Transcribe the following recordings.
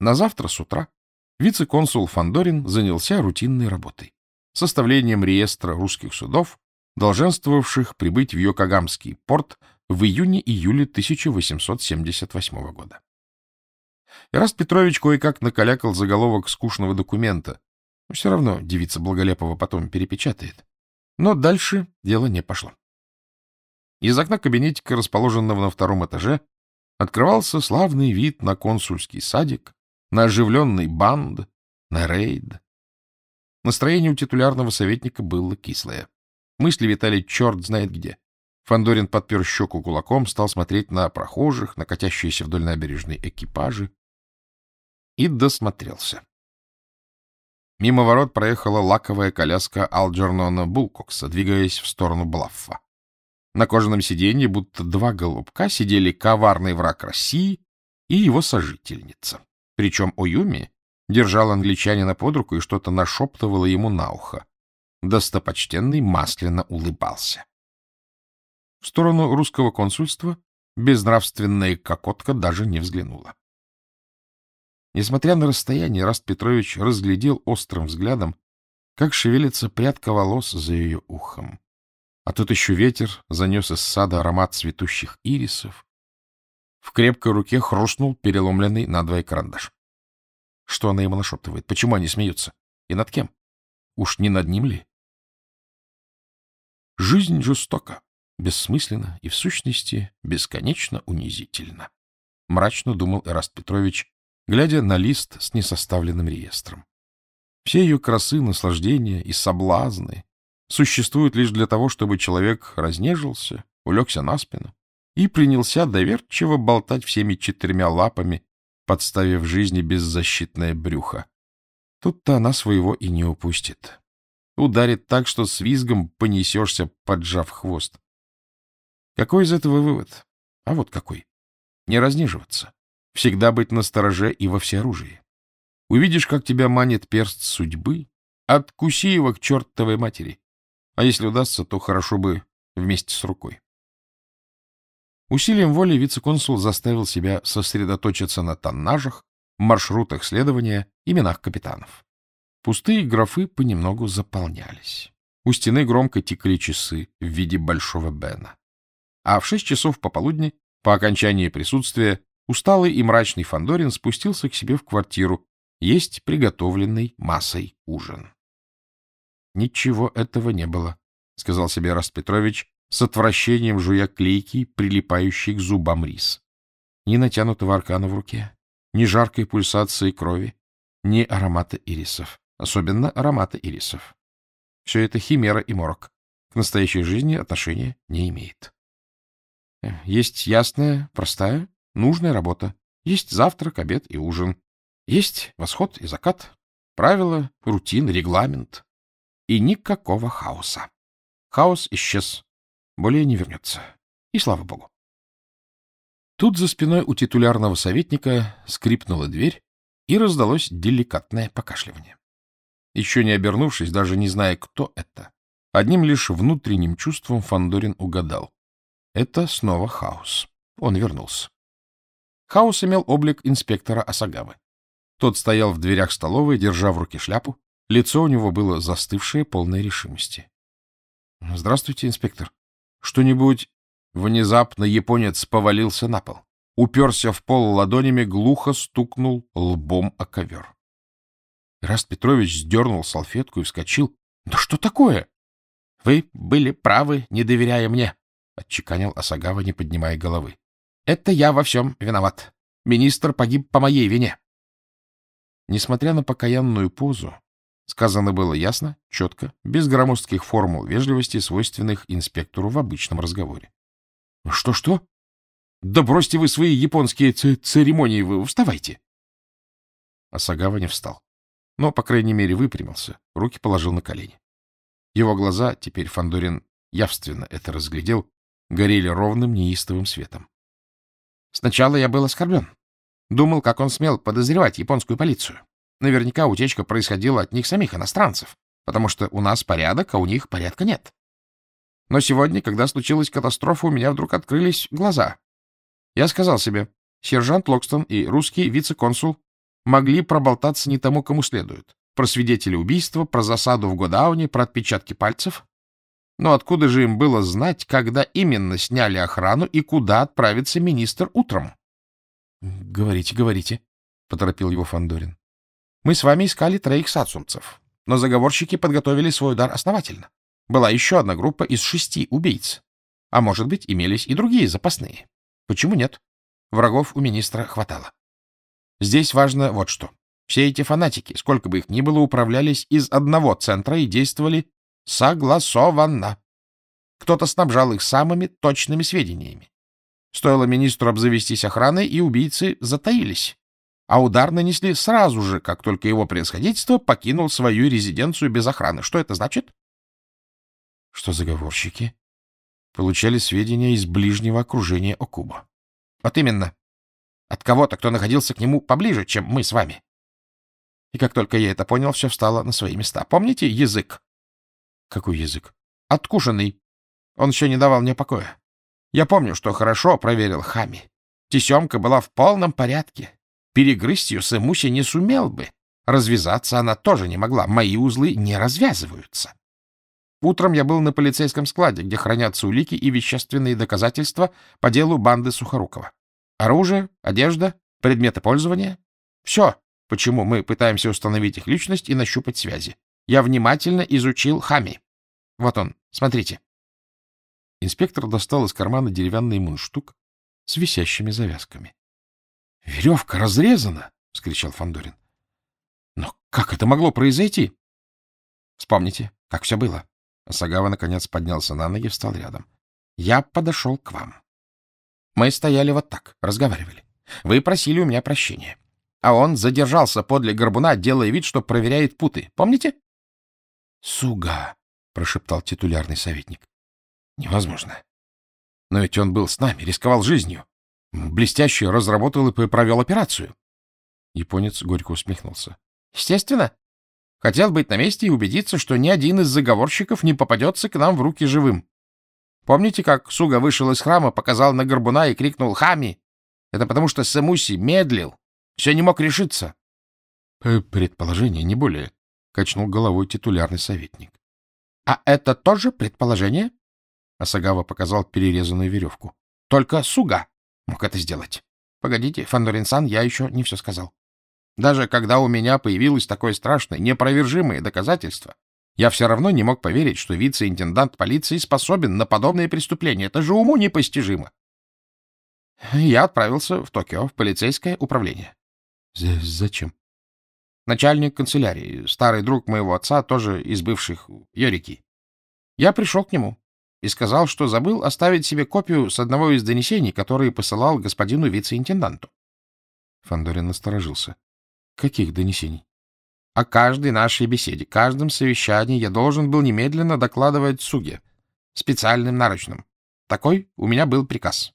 На завтра с утра вице-консул Фандорин занялся рутинной работой — составлением реестра русских судов, долженствовавших прибыть в Йокогамский порт в июне-июле 1878 года. Ираст Петрович кое-как накалякал заголовок скучного документа. Но все равно девица Благолепова потом перепечатает. Но дальше дело не пошло. Из окна кабинетика, расположенного на втором этаже, открывался славный вид на консульский садик, на оживленный банд, на рейд. Настроение у титулярного советника было кислое. Мысли витали черт знает где. Фандорин подпер щеку кулаком, стал смотреть на прохожих, на катящиеся вдоль набережной экипажи. И досмотрелся. Мимо ворот проехала лаковая коляска Алджернона Булкокса, двигаясь в сторону Блаффа. На кожаном сиденье, будто два голубка, сидели коварный враг России и его сожительница. Причем Оюми держал англичанина под руку и что-то нашептывало ему на ухо. Достопочтенный масляно улыбался. В сторону русского консульства безнравственная кокотка даже не взглянула. Несмотря на расстояние, Раст Петрович разглядел острым взглядом, как шевелится прядка волос за ее ухом. А тут еще ветер занес из сада аромат цветущих ирисов. В крепкой руке хрустнул переломленный надвое карандаш. Что она ему нашептывает? Почему они смеются? И над кем? Уж не над ним ли? Жизнь жестока бессмысленно и, в сущности, бесконечно унизительно. Мрачно думал Эраст Петрович, глядя на лист с несоставленным реестром. Все ее красы, наслаждения и соблазны существуют лишь для того, чтобы человек разнежился, улегся на спину и принялся доверчиво болтать всеми четырьмя лапами, подставив жизни беззащитное брюхо. Тут-то она своего и не упустит. Ударит так, что с визгом понесешься, поджав хвост. Какой из этого вывод? А вот какой. Не разниживаться. Всегда быть настороже и во всеоружии. Увидишь, как тебя манит перст судьбы, откуси его к чертовой матери. А если удастся, то хорошо бы вместе с рукой. Усилием воли вице-консул заставил себя сосредоточиться на тоннажах, маршрутах следования, именах капитанов. Пустые графы понемногу заполнялись. У стены громко тикали часы в виде большого Бена а в шесть часов пополудни, по окончании присутствия, усталый и мрачный Фандорин спустился к себе в квартиру есть приготовленный массой ужин. Ничего этого не было, — сказал себе Раст Петрович, с отвращением жуя клейкий, прилипающий к зубам рис. Ни натянутого аркана в руке, ни жаркой пульсации крови, ни аромата ирисов, особенно аромата ирисов. Все это химера и морок. К настоящей жизни отношения не имеет. Есть ясная, простая, нужная работа. Есть завтрак, обед и ужин. Есть восход и закат. Правила, рутин, регламент. И никакого хаоса. Хаос исчез. Более не вернется. И слава богу. Тут за спиной у титулярного советника скрипнула дверь, и раздалось деликатное покашливание. Еще не обернувшись, даже не зная, кто это, одним лишь внутренним чувством Фандорин угадал. Это снова Хаус. Он вернулся. Хаус имел облик инспектора Асагавы. Тот стоял в дверях столовой, держа в руке шляпу. Лицо у него было застывшее, полной решимости. — Здравствуйте, инспектор. Что-нибудь... Внезапно японец повалился на пол. Уперся в пол ладонями, глухо стукнул лбом о ковер. Раст Петрович сдернул салфетку и вскочил. — Да что такое? — Вы были правы, не доверяя мне, отчеканил Асагава, не поднимая головы. — Это я во всем виноват. Министр погиб по моей вине. Несмотря на покаянную позу, сказано было ясно, четко, без громоздких формул вежливости, свойственных инспектору в обычном разговоре. «Что, — Что-что? Да бросьте вы свои японские церемонии, вы вставайте! Асагава не встал, но, по крайней мере, выпрямился, руки положил на колени. Его глаза, теперь Фандорин явственно это разглядел, горели ровным неистовым светом. Сначала я был оскорблен. Думал, как он смел подозревать японскую полицию. Наверняка утечка происходила от них самих иностранцев, потому что у нас порядок, а у них порядка нет. Но сегодня, когда случилась катастрофа, у меня вдруг открылись глаза. Я сказал себе, сержант Локстон и русский вице-консул могли проболтаться не тому, кому следует. Про свидетеля убийства, про засаду в Годауне, про отпечатки пальцев. Но откуда же им было знать, когда именно сняли охрану и куда отправится министр утром? — Говорите, говорите, — поторопил его Фандорин. Мы с вами искали троих сацумцев, но заговорщики подготовили свой удар основательно. Была еще одна группа из шести убийц. А может быть, имелись и другие запасные. Почему нет? Врагов у министра хватало. Здесь важно вот что. Все эти фанатики, сколько бы их ни было, управлялись из одного центра и действовали согласованно. Кто-то снабжал их самыми точными сведениями. Стоило министру обзавестись охраной, и убийцы затаились. А удар нанесли сразу же, как только его происходительство покинул свою резиденцию без охраны. Что это значит? Что заговорщики получали сведения из ближнего окружения Окуба. Вот именно. От кого-то, кто находился к нему поближе, чем мы с вами. И как только я это понял, все встало на свои места. Помните язык? Какой язык? Откушенный. Он еще не давал мне покоя. Я помню, что хорошо проверил Хами. Тесемка была в полном порядке. Перегрызть ее Сэмуси не сумел бы. Развязаться она тоже не могла. Мои узлы не развязываются. Утром я был на полицейском складе, где хранятся улики и вещественные доказательства по делу банды Сухорукова. Оружие, одежда, предметы пользования — все, почему мы пытаемся установить их личность и нащупать связи. Я внимательно изучил Хами. Вот он, смотрите. Инспектор достал из кармана деревянный мундштук с висящими завязками. — Веревка разрезана! — вскричал Фандорин. Но как это могло произойти? Вспомните, как все было. Сагава наконец поднялся на ноги и встал рядом. Я подошел к вам. Мы стояли вот так, разговаривали. Вы просили у меня прощения. А он задержался подле горбуна, делая вид, что проверяет путы. Помните? — Суга, — прошептал титулярный советник. — Невозможно. Но ведь он был с нами, рисковал жизнью. Блестяще разработал и провел операцию. Японец горько усмехнулся. — Естественно. Хотел быть на месте и убедиться, что ни один из заговорщиков не попадется к нам в руки живым. Помните, как Суга вышел из храма, показал на горбуна и крикнул «Хами!» Это потому что Самуси медлил, все не мог решиться. «Э, — Предположение, не более, — качнул головой титулярный советник. — А это тоже предположение? Асагава показал перерезанную веревку. — Только Суга мог это сделать. Погодите, Фандорин-сан, я еще не все сказал. Даже когда у меня появилось такое страшное, непровержимое доказательство, я все равно не мог поверить, что вице-интендант полиции способен на подобные преступления. Это же уму непостижимо. Я отправился в Токио, в полицейское управление. — Зачем? Начальник канцелярии, старый друг моего отца, тоже из бывших Йорики. Я пришел к нему и сказал, что забыл оставить себе копию с одного из донесений, которые посылал господину вице-интенданту. Фандорин насторожился. Каких донесений? О каждой нашей беседе, каждом совещании я должен был немедленно докладывать Суге, специальным нарочным. Такой у меня был приказ.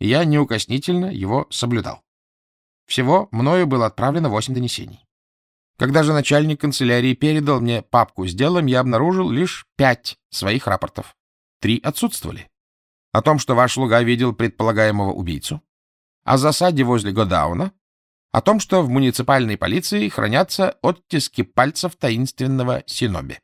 И я неукоснительно его соблюдал. Всего мною было отправлено восемь донесений. Когда же начальник канцелярии передал мне папку с делом, я обнаружил лишь пять своих рапортов. Три отсутствовали. О том, что ваш слуга видел предполагаемого убийцу, о засаде возле Годауна о том, что в муниципальной полиции хранятся оттиски пальцев таинственного Синоби.